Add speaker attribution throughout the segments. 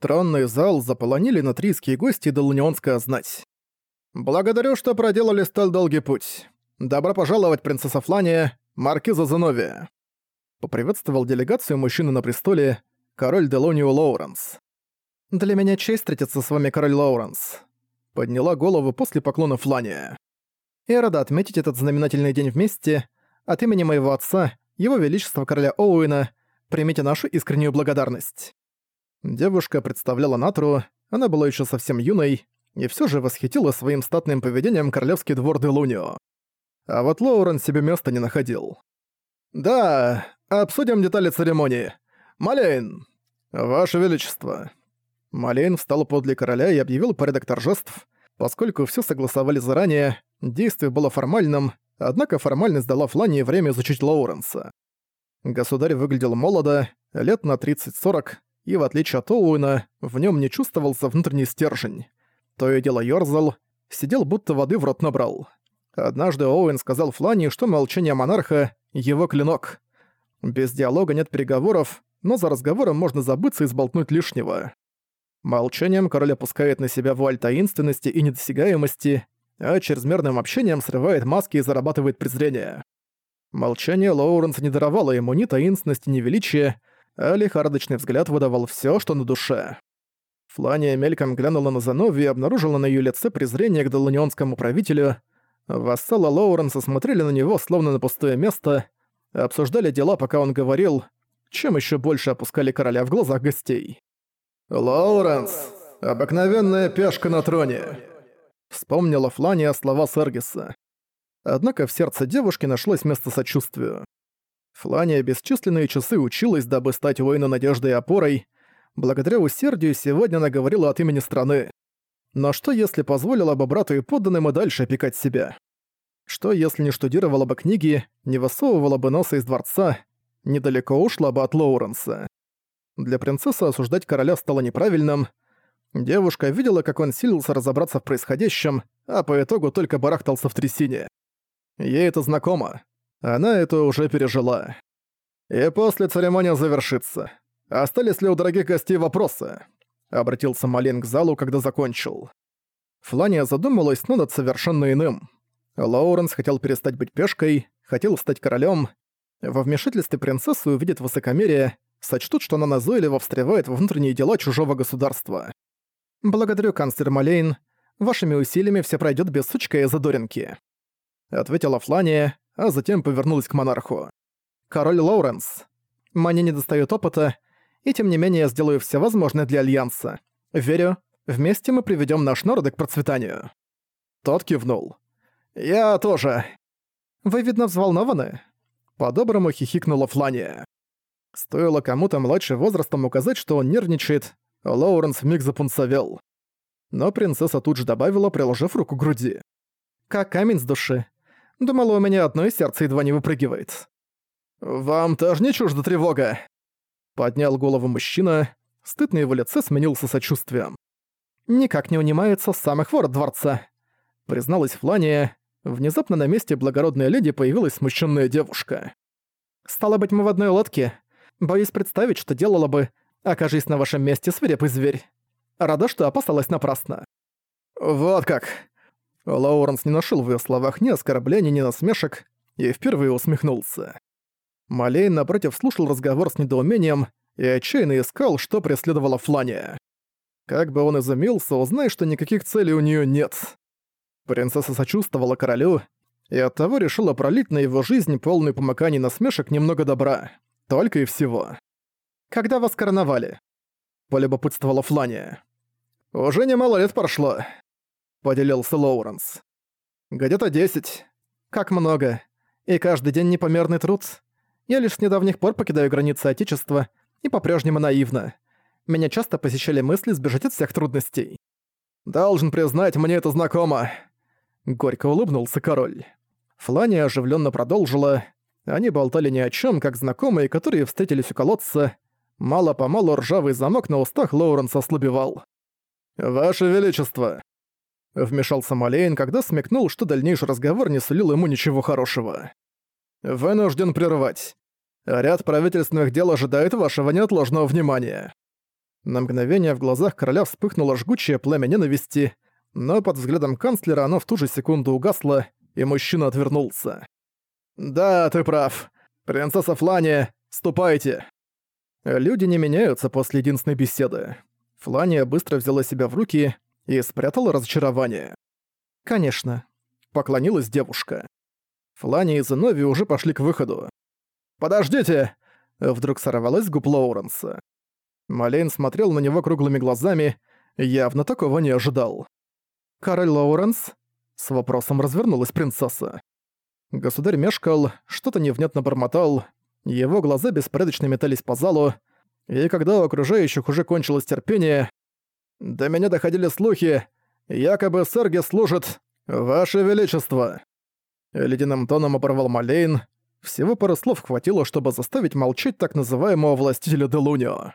Speaker 1: Тронный зал заполонили натрийские гости и долунионская знать. «Благодарю, что проделали столь долгий путь. Добро пожаловать, принцесса Флания, маркиза Зеновия!» Поприветствовал делегацию мужчины на престоле, король Делонио Лоуренс. «Для меня честь встретиться с вами, король Лоуренс», — подняла голову после поклона Флания. «Я рада отметить этот знаменательный день вместе. От имени моего отца, его величества короля Оуэна, примите нашу искреннюю благодарность». Девушка представляла Натру, она была еще совсем юной, и все же восхитила своим статным поведением королевский двор Делунио. А вот Лоурен себе места не находил. «Да, обсудим детали церемонии. Малейн!» «Ваше Величество!» Малейн встал подле короля и объявил порядок торжеств. Поскольку все согласовали заранее, действие было формальным, однако формальность дала Флане время изучить Лоуренса. Государь выглядел молодо, лет на 30-40, и в отличие от Оуэна, в нем не чувствовался внутренний стержень. То и дело ёрзал, сидел будто воды в рот набрал. Однажды Оуэн сказал Флане, что молчание монарха — его клинок. Без диалога нет переговоров, но за разговором можно забыться и сболтнуть лишнего. Молчанием король опускает на себя вуаль таинственности и недосягаемости, а чрезмерным общением срывает маски и зарабатывает презрение. Молчание Лоуренса не даровало ему ни таинственности, ни величия, а лихорадочный взгляд выдавал все, что на душе. Флания мельком глянула на Занови и обнаружила на ее лице презрение к долунионскому правителю. Вассалы Лоуренса смотрели на него, словно на пустое место, обсуждали дела, пока он говорил, чем еще больше опускали короля в глазах гостей. «Лоуренс, обыкновенная пешка на троне», — вспомнила Флания слова Сергиса. Однако в сердце девушки нашлось место сочувствию. Флания бесчисленные часы училась, дабы стать воину надеждой и опорой. Благодаря усердию сегодня она говорила от имени страны. Но что если позволила бы брату и подданным и дальше опекать себя? Что если не штудировала бы книги, не высовывала бы носа из дворца, недалеко ушла бы от Лоуренса? Для принцессы осуждать короля стало неправильным. Девушка видела, как он силился разобраться в происходящем, а по итогу только барахтался в трясине. Ей это знакомо. Она это уже пережила. И после церемония завершится. Остались ли у дорогих гостей вопросы? Обратился Малин к залу, когда закончил. Флания задумалась, но над совершенно иным. Лоуренс хотел перестать быть пешкой, хотел стать королем. Во вмешательстве принцессы увидит высокомерие, сочтут, что она назойливо встревает во внутренние дела чужого государства. «Благодарю, канцлер Малейн. Вашими усилиями все пройдет без сучка и задоринки», — ответила Флания, а затем повернулась к монарху. «Король Лоуренс, мне недостаёт опыта, и тем не менее я сделаю все возможное для Альянса. Верю, вместе мы приведем наш народ к процветанию». Тот кивнул. «Я тоже». «Вы, видно, взволнованы?» По-доброму хихикнула Флания. Стоило кому-то младше возрастом указать, что он нервничает, Лоуренс вмиг запунцовел. Но принцесса тут же добавила, приложив руку к груди. «Как камень с души. Думала, у меня одно сердце едва не выпрыгивает». «Вам тоже не чужда тревога?» Поднял голову мужчина, стыд на его лице сменился сочувствием. «Никак не унимается с самых ворот дворца», — призналась Флания. Внезапно на месте благородной леди появилась смущенная девушка. «Стало быть, мы в одной лодке. Боюсь представить, что делала бы, окажись на вашем месте свирепый зверь. Рада, что опасалась напрасно». «Вот как!» Лоуренс не нашел в ее словах ни оскорблений, ни насмешек, и впервые усмехнулся. Малейн, напротив, слушал разговор с недоумением и отчаянно искал, что преследовало Флания. Как бы он изумился, узнай, что никаких целей у нее нет. Принцесса сочувствовала королю и оттого решила пролить на его жизнь полный помыканий насмешек немного добра. Только и всего. «Когда вас короновали?» — полюбопытствовала Флания. «Уже немало лет прошло», — поделился Лоуренс. «Где-то десять. Как много. И каждый день непомерный труд. Я лишь с недавних пор покидаю границы Отечества и по-прежнему наивна. Меня часто посещали мысли сбежать от всех трудностей. «Должен признать, мне это знакомо», — горько улыбнулся король. Флания оживленно продолжила, они болтали ни о чем, как знакомые, которые встретились у колодца. Мало-помалу ржавый замок на устах Лоуренса ослабевал. «Ваше Величество!» Вмешался Малейн, когда смекнул, что дальнейший разговор не сулил ему ничего хорошего. «Вынужден прервать. Ряд правительственных дел ожидает вашего неотложного внимания». На мгновение в глазах короля вспыхнуло жгучее пламя ненависти, но под взглядом канцлера оно в ту же секунду угасло, и мужчина отвернулся. «Да, ты прав. Принцесса Флания, ступайте!» Люди не меняются после единственной беседы. Флания быстро взяла себя в руки и спрятала разочарование. «Конечно», — поклонилась девушка. Флания и Зенови уже пошли к выходу. «Подождите!» — вдруг сорвалась губ Лоуренса. Малейн смотрел на него круглыми глазами, явно такого не ожидал. «Король Лоуренс?» — с вопросом развернулась принцесса. Государь мешкал, что-то невнятно бормотал, его глаза беспорядочно метались по залу, и когда у окружающих уже кончилось терпение, до меня доходили слухи, якобы Серги служит «Ваше Величество». Ледяным тоном оборвал Малейн. Всего пару слов хватило, чтобы заставить молчать так называемого властителя Делунио.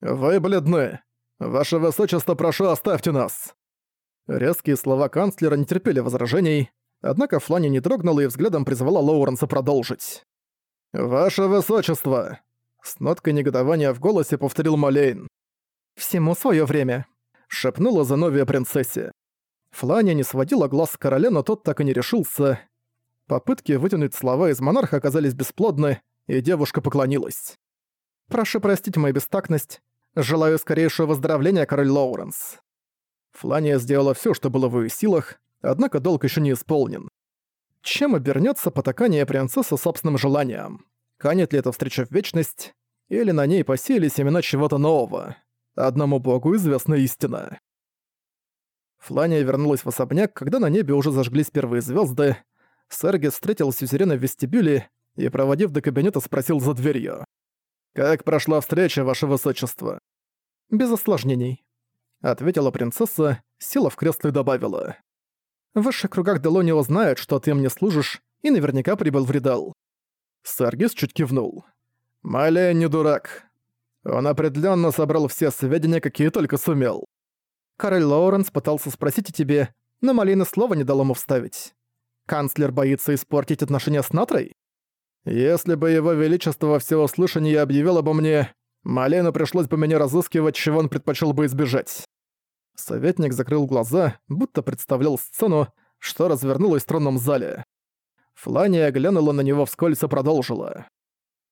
Speaker 1: «Вы бледны. Ваше Высочество, прошу, оставьте нас!» Резкие слова канцлера не терпели возражений, однако Флани не дрогнула и взглядом призвала Лоуренса продолжить. «Ваше Высочество!» С ноткой негодования в голосе повторил Малейн. «Всему свое время», — шепнула Зановия принцессе. Флания не сводила глаз с короля, но тот так и не решился. Попытки вытянуть слова из монарха оказались бесплодны, и девушка поклонилась. «Прошу простить мою бестактность. Желаю скорейшего выздоровления, король Лоуренс». Флания сделала все, что было в ее силах, однако долг еще не исполнен. Чем обернется потакание принцессы собственным желанием? Канет ли эта встреча в вечность? Или на ней посеяли семена чего-то нового? Одному богу известна истина. Флания вернулась в особняк, когда на небе уже зажглись первые звезды. Сергис встретил Сюзерена в вестибюле и, проводив до кабинета, спросил за дверью. «Как прошла встреча, ваше высочество?» «Без осложнений», — ответила принцесса, села в кресло и добавила. В высших кругах Делонио знают, что ты мне служишь, и наверняка прибыл в Ридал». Саргис чуть кивнул. «Малия не дурак. Он определенно собрал все сведения, какие только сумел. Король Лоуренс пытался спросить о тебе, но Малина слова не дал ему вставить. Канцлер боится испортить отношения с Натрой? Если бы его величество во всеуслышание объявил обо мне, Малину пришлось бы меня разыскивать, чего он предпочел бы избежать. Советник закрыл глаза, будто представлял сцену, что развернулась в тронном зале. Флания глянула на него вскользь и продолжила.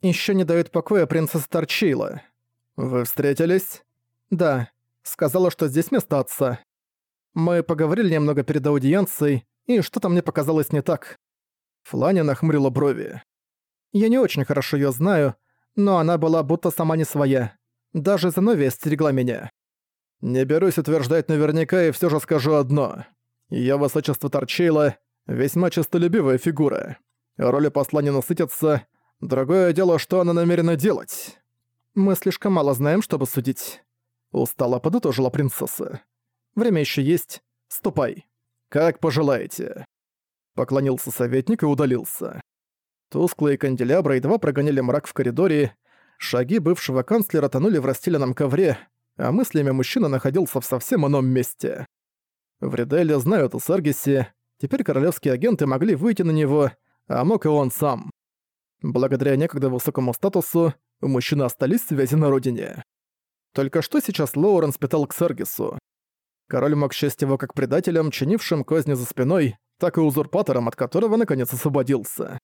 Speaker 1: «Ещё не дает покоя принцесса Торчейла. Вы встретились?» «Да. Сказала, что здесь место отца. Мы поговорили немного перед аудиенцией, и что-то мне показалось не так». Флания нахмурила брови. «Я не очень хорошо её знаю, но она была будто сама не своя. Даже Зеновия стерегла меня. Не берусь утверждать наверняка и все же скажу одно. Её высочество Торчейла — весьма честолюбивая фигура. Роли посла не насытятся. Другое дело, что она намерена делать. Мы слишком мало знаем, чтобы судить. Устало подытожила принцесса. Время еще есть. Ступай. Как пожелаете. Поклонился советник и удалился. Тусклые канделябры едва прогоняли мрак в коридоре. Шаги бывшего канцлера тонули в расстеленном ковре, а мыслями мужчина находился в совсем ином месте. В Риделе знают о Саргисе, теперь королевские агенты могли выйти на него, а мог и он сам. Благодаря некогда высокому статусу, у мужчины остались связи на родине. Только что сейчас Лоуренс питал к Саргису. Король мог счесть его как предателем, чинившим козни за спиной, так и узурпатором, от которого наконец освободился.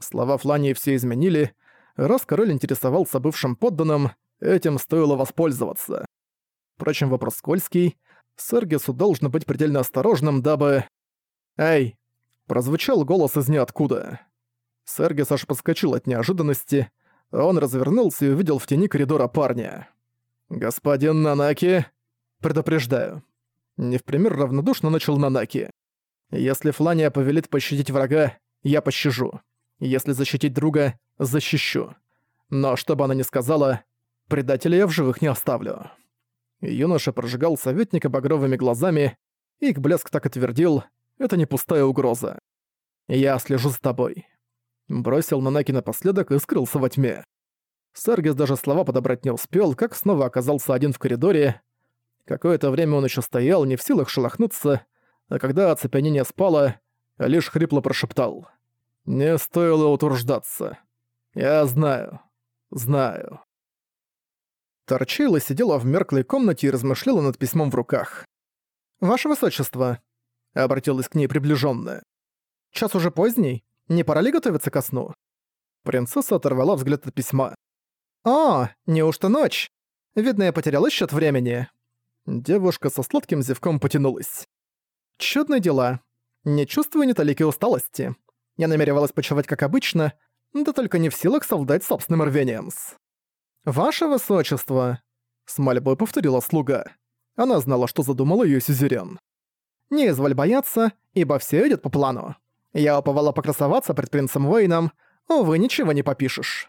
Speaker 1: Слова Флании все изменили. Раз король интересовался бывшим подданным, Этим стоило воспользоваться. Впрочем, вопрос скользкий. Сергису должно быть предельно осторожным, дабы... «Эй!» — прозвучал голос из ниоткуда. Сергис аж подскочил от неожиданности. Он развернулся и увидел в тени коридора парня. «Господин Нанаки!» «Предупреждаю». Не в пример равнодушно начал Нанаки. «Если Флания повелит пощадить врага, я пощажу. Если защитить друга, защищу. Но что бы она ни сказала, Предателя я в живых не оставлю». Юноша прожигал советника багровыми глазами, и их блеск так и твердил, это не пустая угроза. «Я слежу за тобой». Бросил Нанаки напоследок и скрылся во тьме. Саргис даже слова подобрать не успел, как снова оказался один в коридоре. Какое-то время он еще стоял, не в силах шелохнуться, а когда оцепенение спало, лишь хрипло прошептал. «Не стоило утруждаться. Я знаю. Знаю». Торчейла сидела в мерклой комнате и размышляла над письмом в руках. «Ваше Высочество», — обратилась к ней приближённая. «Час уже поздний, не пора ли готовиться ко сну?» Принцесса оторвала взгляд от письма. «О, неужто ночь? Видно, я потеряла счёт времени». Девушка со сладким зевком потянулась. «Чудные дела. Не чувствую ни талики усталости. Я намеревалась почивать как обычно, да только не в силах солдать собственным рвением. «Ваше высочество!» — с мольбой повторила слуга. Она знала, что задумала её сюзерен. «Не изволь бояться, ибо всё идёт по плану. Я уповала покрасоваться пред принцем Уэйном, увы, ничего не попишешь».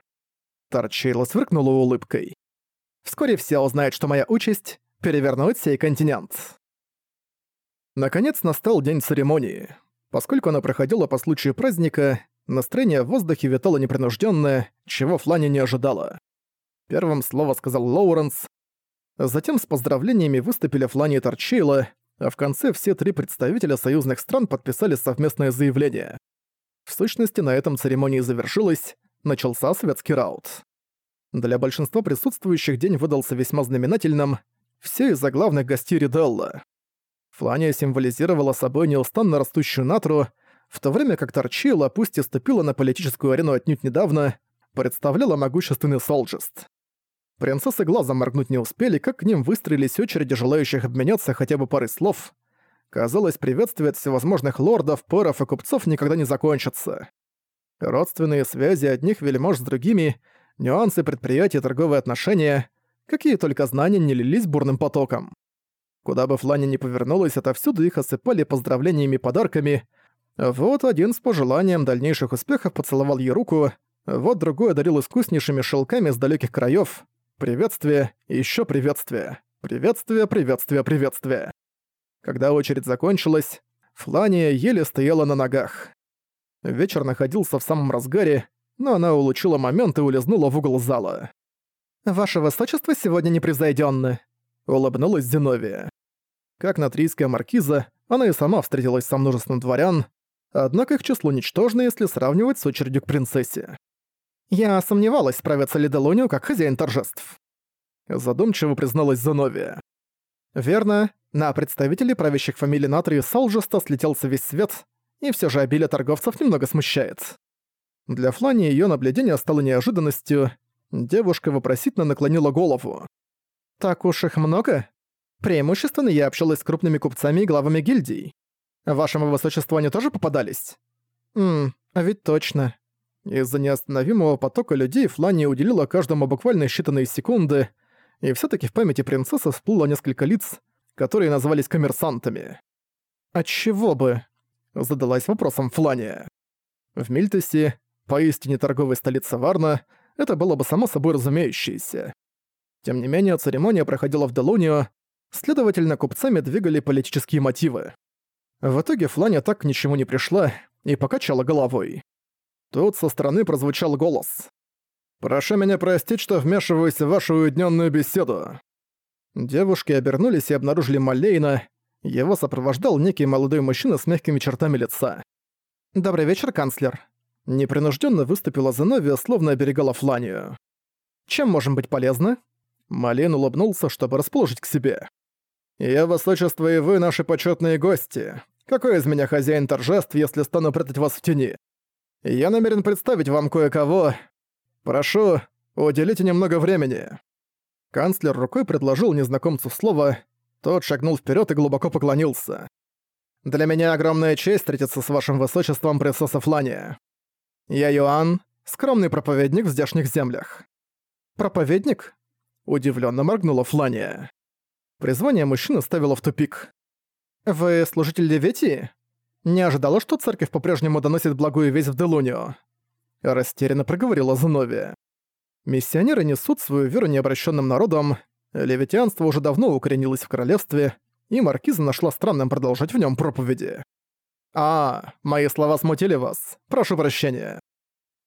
Speaker 1: Торчейла сверкнула улыбкой. «Вскоре все узнают, что моя участь — перевернуть сей континент». Наконец настал день церемонии. Поскольку она проходила по случаю праздника, настроение в воздухе витало непринужденное, чего Флани не ожидала. Первым слово сказал Лоуренс. Затем с поздравлениями выступили Флани и Торчейла, а в конце все три представителя союзных стран подписали совместное заявление. В сущности, на этом церемония завершилась, начался светский раут. Для большинства присутствующих день выдался весьма знаменательным, все из-за главных гостей Риделла. Флания символизировала собой неустанно растущую натру, в то время как Торчила, пусть и ступила на политическую арену отнюдь недавно, представляла могущественный Солджест. Принцессы глазом моргнуть не успели, как к ним выстроились очереди желающих обменяться хотя бы парой слов. Казалось, приветствие от всевозможных лордов, пэров и купцов никогда не закончатся. Родственные связи одних вельмож с другими, нюансы предприятий и торговые отношения, какие только знания не лились бурным потоком. Куда бы Флани ни повернулась, отовсюду их осыпали поздравлениями и подарками. Вот один с пожеланием дальнейших успехов поцеловал ей руку, вот другой одарил искуснейшими шелками с далеких краев. Приветствие, еще приветствие. Приветствие, приветствие, приветствие. Когда очередь закончилась, Флания еле стояла на ногах. Вечер находился в самом разгаре, но она улучила момент и улизнула в угол зала. «Ваше высочество сегодня непревзойдённы», — улыбнулась Зиновия. Как натрийская маркиза, она и сама встретилась со множеством дворян, однако их число ничтожно, если сравнивать с очередью к принцессе. Я сомневалась, справится ли Делонио как хозяин торжеств. Задумчиво призналась Зановия. Верно, на представителей правящих фамилий Натрии Салжеста слетелся весь свет, и все же обилие торговцев немного смущает. Для Флани ее наблюдение стало неожиданностью. Девушка вопросительно наклонила голову. «Так уж их много? Преимущественно я общалась с крупными купцами и главами гильдий. Вашему высочеству они тоже попадались?» «Ммм, а ведь точно. Из-за неостановимого потока людей Фланни уделила каждому буквально считанные секунды, и все таки в памяти принцессы всплыло несколько лиц, которые назывались коммерсантами. «Отчего бы?» — задалась вопросом Флания. В Мильтесе, поистине торговой столице Варна, это было бы само собой разумеющееся. Тем не менее, церемония проходила в Делунио, следовательно, купцами двигали политические мотивы. В итоге Флания так к ничему не пришла и покачала головой. Тут со стороны прозвучал голос. «Прошу меня простить, что вмешиваюсь в вашу уединенную беседу». Девушки обернулись и обнаружили Малейна. Его сопровождал некий молодой мужчина с мягкими чертами лица. «Добрый вечер, канцлер». Непринужденно выступила Зеновия, словно оберегала Фланию. «Чем можем быть полезны?» Малейн улыбнулся, чтобы расположить к себе. «Я, высочество, и вы наши почетные гости. Какой из меня хозяин торжеств, если стану прятать вас в тени? Я намерен представить вам кое-кого. Прошу, уделите немного времени». Канцлер рукой предложил незнакомцу слово, тот шагнул вперед и глубоко поклонился. «Для меня огромная честь встретиться с вашим высочеством, принцесса Флания. Я Йоанн, скромный проповедник в здешних землях». «Проповедник?» – удивленно моргнула Флания. Призвание мужчины ставило в тупик. «Вы служитель Леветии?» Не ожидала, что церковь по-прежнему доносит благую весть в Делунио. Растерянно проговорила Зановия. Миссионеры несут свою веру необращенным народам, левитианство уже давно укоренилось в королевстве, и маркиза нашла странным продолжать в нем проповеди. «А, мои слова смутили вас. Прошу прощения».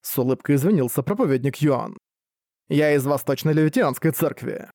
Speaker 1: С улыбкой извинился проповедник Юан. «Я из Восточной Левитианской церкви».